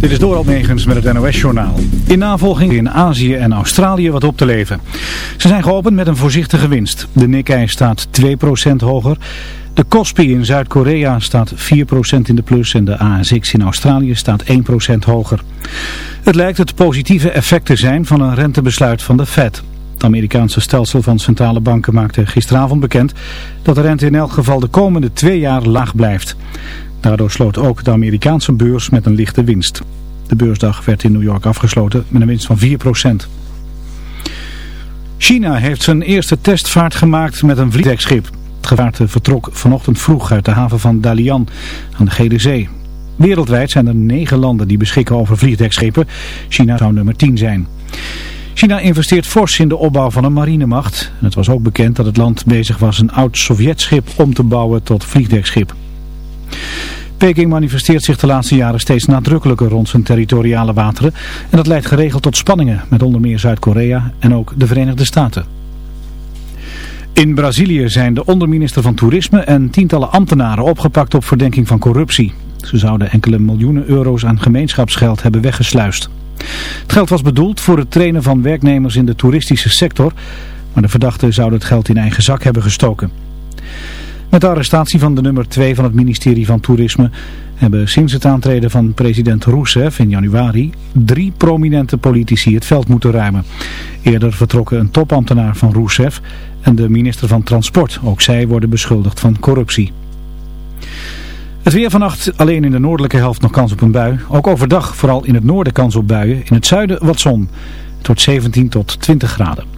Dit is Doral Megens met het NOS-journaal. In navolging in Azië en Australië wat op te leven. Ze zijn geopend met een voorzichtige winst. De Nikkei staat 2% hoger. De Kospi in Zuid-Korea staat 4% in de plus en de ASX in Australië staat 1% hoger. Het lijkt het positieve effect te zijn van een rentebesluit van de Fed. Het Amerikaanse stelsel van centrale banken maakte gisteravond bekend dat de rente in elk geval de komende twee jaar laag blijft. Daardoor sloot ook de Amerikaanse beurs met een lichte winst. De beursdag werd in New York afgesloten met een winst van 4%. China heeft zijn eerste testvaart gemaakt met een vliegdekschip. Het gevaarte vertrok vanochtend vroeg uit de haven van Dalian aan de Gele Zee. Wereldwijd zijn er negen landen die beschikken over vliegdekschepen. China zou nummer 10 zijn. China investeert fors in de opbouw van een marinemacht. het was ook bekend dat het land bezig was een oud Sovjetschip om te bouwen tot vliegdekschip. Peking manifesteert zich de laatste jaren steeds nadrukkelijker rond zijn territoriale wateren. En dat leidt geregeld tot spanningen met onder meer Zuid-Korea en ook de Verenigde Staten. In Brazilië zijn de onderminister van Toerisme en tientallen ambtenaren opgepakt op verdenking van corruptie. Ze zouden enkele miljoenen euro's aan gemeenschapsgeld hebben weggesluist. Het geld was bedoeld voor het trainen van werknemers in de toeristische sector, maar de verdachten zouden het geld in eigen zak hebben gestoken. Met de arrestatie van de nummer 2 van het ministerie van Toerisme hebben sinds het aantreden van president Rousseff in januari drie prominente politici het veld moeten ruimen. Eerder vertrokken een topambtenaar van Rousseff en de minister van Transport. Ook zij worden beschuldigd van corruptie. Het weer vannacht alleen in de noordelijke helft nog kans op een bui. Ook overdag vooral in het noorden kans op buien. In het zuiden wat zon. Het wordt 17 tot 20 graden.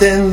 Een kind